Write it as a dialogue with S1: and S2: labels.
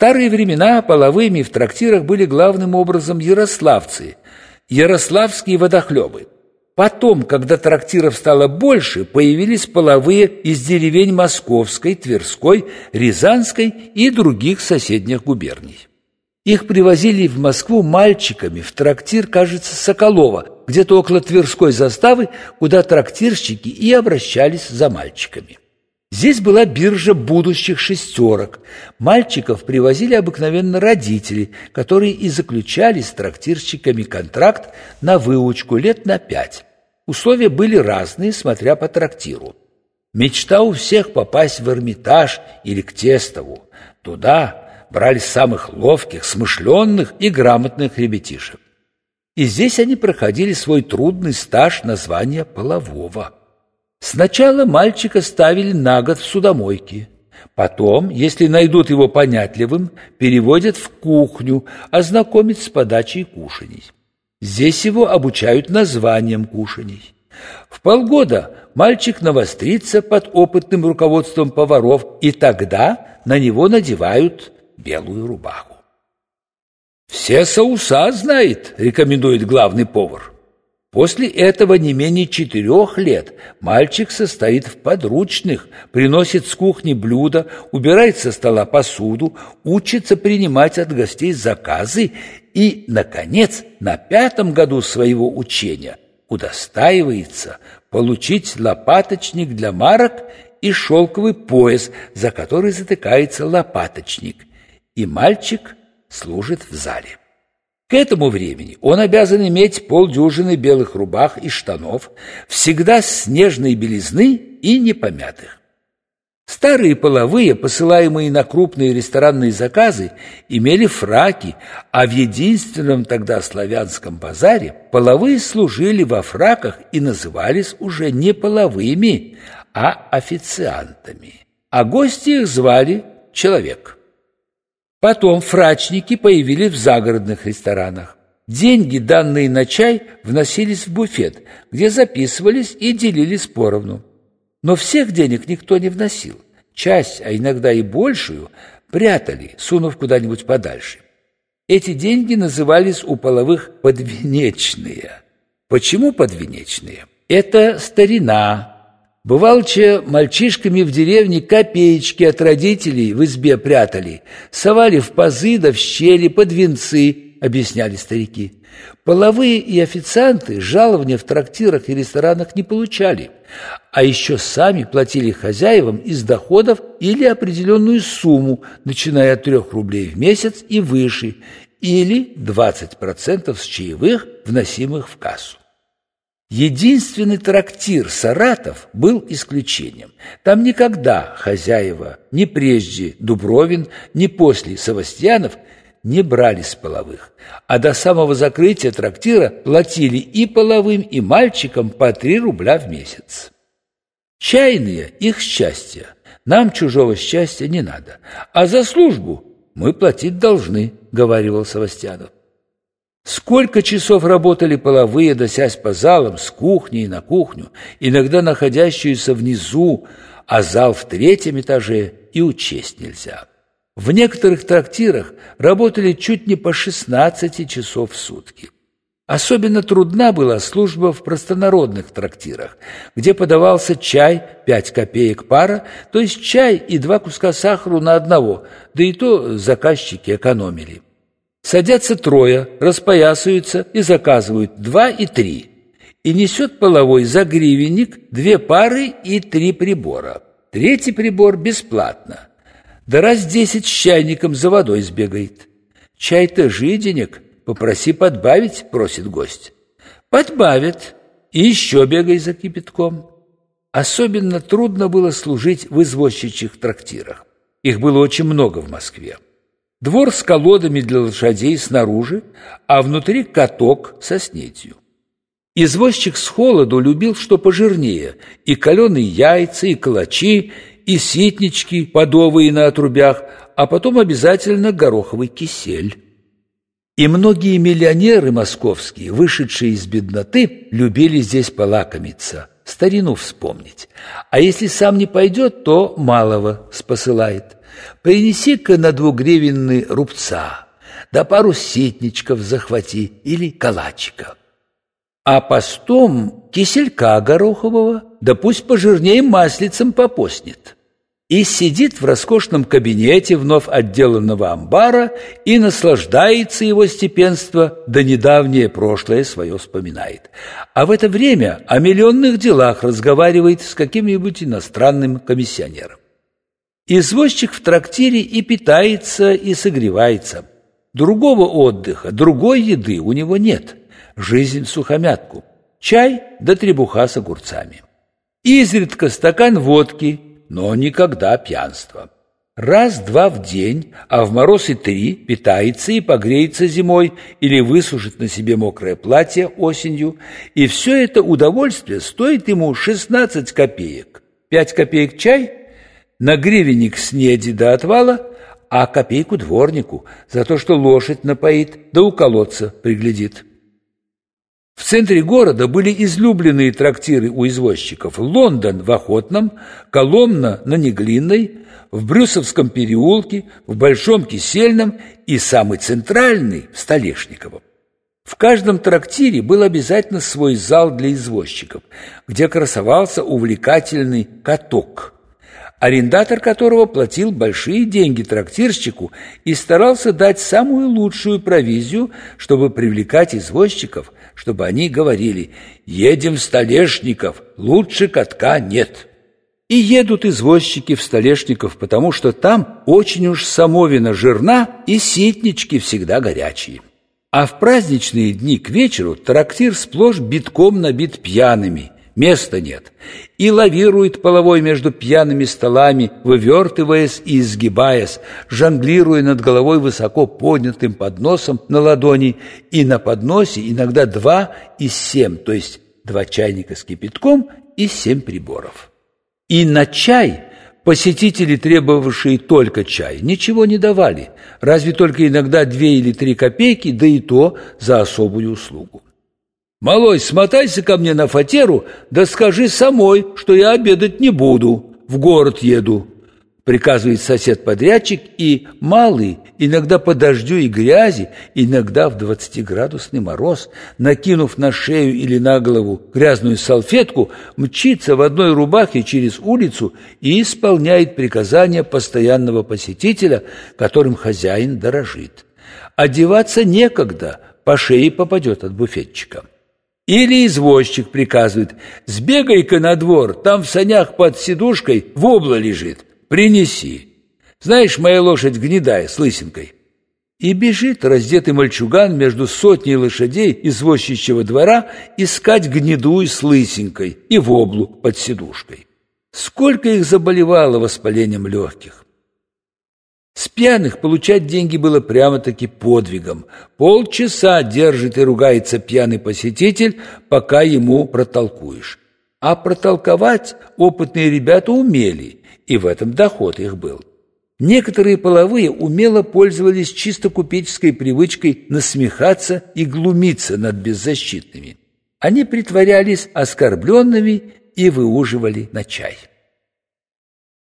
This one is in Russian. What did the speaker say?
S1: старые времена половыми в трактирах были главным образом ярославцы, ярославские водохлебы. Потом, когда трактиров стало больше, появились половые из деревень Московской, Тверской, Рязанской и других соседних губерний. Их привозили в Москву мальчиками в трактир, кажется, Соколова, где-то около Тверской заставы, куда трактирщики и обращались за мальчиками. Здесь была биржа будущих шестерок. Мальчиков привозили обыкновенно родители, которые и заключали с трактирщиками контракт на выучку лет на пять. Условия были разные, смотря по трактиру. Мечта у всех попасть в Эрмитаж или к Тестову. Туда брали самых ловких, смышленных и грамотных ребятишек. И здесь они проходили свой трудный стаж названия полового. Сначала мальчика ставили на год в судомойке. Потом, если найдут его понятливым, переводят в кухню, ознакомят с подачей кушаний. Здесь его обучают названием кушаний. В полгода мальчик навострится под опытным руководством поваров, и тогда на него надевают белую рубаху. «Все соуса знает», — рекомендует главный повар. После этого не менее четырех лет мальчик состоит в подручных, приносит с кухни блюда, убирает со стола посуду, учится принимать от гостей заказы и, наконец, на пятом году своего учения удостаивается получить лопаточник для марок и шелковый пояс, за который затыкается лопаточник, и мальчик служит в зале. К этому времени он обязан иметь полдюжины белых рубах и штанов, всегда снежной белизны и непомятых. Старые половые, посылаемые на крупные ресторанные заказы, имели фраки, а в единственном тогда славянском базаре половые служили во фраках и назывались уже не половыми, а официантами. А гости их звали «человек». Потом фрачники появились в загородных ресторанах. Деньги, данные на чай, вносились в буфет, где записывались и делились поровну. Но всех денег никто не вносил. Часть, а иногда и большую, прятали, сунув куда-нибудь подальше. Эти деньги назывались у половых подвенечные. Почему подвенечные? Это старина, Бывалче мальчишками в деревне копеечки от родителей в избе прятали, совали в пазы да в щели под венцы, объясняли старики. Половые и официанты жалования в трактирах и ресторанах не получали, а еще сами платили хозяевам из доходов или определенную сумму, начиная от трех рублей в месяц и выше, или 20% с чаевых, вносимых в кассу. Единственный трактир «Саратов» был исключением. Там никогда хозяева, ни прежде Дубровин, ни после Савастьянов не брали с половых, а до самого закрытия трактира платили и половым, и мальчикам по три рубля в месяц. Чайные – их счастье. Нам чужого счастья не надо. А за службу мы платить должны, – говорил Савастьянов. Сколько часов работали половые, досясь по залам, с кухни и на кухню, иногда находящуюся внизу, а зал в третьем этаже и учесть нельзя. В некоторых трактирах работали чуть не по 16 часов в сутки. Особенно трудна была служба в простонародных трактирах, где подавался чай 5 копеек пара, то есть чай и два куска сахара на одного, да и то заказчики экономили. Садятся трое, распоясываются и заказывают два и три. И несет половой за гривенник две пары и три прибора. Третий прибор бесплатно. Да раз десять с чайником за водой сбегает. Чай-то жиденек, попроси подбавить, просит гость. Подбавят, и еще бегай за кипятком. Особенно трудно было служить в извозчичьих трактирах. Их было очень много в Москве. Двор с колодами для лошадей снаружи, а внутри каток со снетью. Извозчик с холоду любил что пожирнее, и каленые яйца, и калачи, и ситнички, подовые на отрубях, а потом обязательно гороховый кисель. И многие миллионеры московские, вышедшие из бедноты, любили здесь полакомиться, старину вспомнить. А если сам не пойдет, то малого спосылает – Принеси-ка на двугривенный рубца, да пару сетничков захвати или калачиков. А постом киселька горохового, да пусть пожирнее маслицем попостнет и сидит в роскошном кабинете вновь отделанного амбара и наслаждается его степенство, да недавнее прошлое свое вспоминает. А в это время о миллионных делах разговаривает с каким-нибудь иностранным комиссионером. Извозчик в трактире и питается, и согревается. Другого отдыха, другой еды у него нет. Жизнь сухомятку. Чай да требуха с огурцами. Изредка стакан водки – но никогда пьянство. Раз-два в день, а в мороз и три, питается и погреется зимой или высушит на себе мокрое платье осенью, и все это удовольствие стоит ему 16 копеек. 5 копеек чай, на гривенник снеди до отвала, а копейку дворнику за то, что лошадь напоит, да у колодца приглядит. В центре города были излюбленные трактиры у извозчиков Лондон в Охотном, Коломна на Неглинной, в Брюсовском переулке, в Большом Кисельном и самый центральный в Столешниковом. В каждом трактире был обязательно свой зал для извозчиков, где красовался увлекательный каток – арендатор которого платил большие деньги трактирщику и старался дать самую лучшую провизию, чтобы привлекать извозчиков, чтобы они говорили «Едем в Столешников, лучше катка нет». И едут извозчики в Столешников, потому что там очень уж самовина жирна и ситнички всегда горячие. А в праздничные дни к вечеру трактир сплошь битком набит пьяными – места нет, и лавирует половой между пьяными столами, вывертываясь и изгибаясь, жонглируя над головой высоко поднятым подносом на ладони, и на подносе иногда два из семь, то есть два чайника с кипятком и семь приборов. И на чай посетители, требовавшие только чай, ничего не давали, разве только иногда две или три копейки, да и то за особую услугу. «Малой, смотайся ко мне на фатеру, да скажи самой, что я обедать не буду, в город еду», приказывает сосед-подрядчик, и малый, иногда по дождю и грязи, иногда в двадцатиградусный мороз, накинув на шею или на голову грязную салфетку, мчится в одной рубахе через улицу и исполняет приказания постоянного посетителя, которым хозяин дорожит. Одеваться некогда, по шее попадет от буфетчика. Или извозчик приказывает, сбегай-ка на двор, там в санях под сидушкой вобла лежит, принеси. Знаешь, моя лошадь гнедая, с лысинкой. И бежит раздетый мальчуган между сотней лошадей извозчичьего двора искать гнеду с лысинкой и воблу под сидушкой. Сколько их заболевало воспалением легких. С пьяных получать деньги было прямо-таки подвигом. Полчаса держит и ругается пьяный посетитель, пока ему протолкуешь. А протолковать опытные ребята умели, и в этом доход их был. Некоторые половые умело пользовались чисто купеческой привычкой насмехаться и глумиться над беззащитными. Они притворялись оскорбленными и выуживали на чай.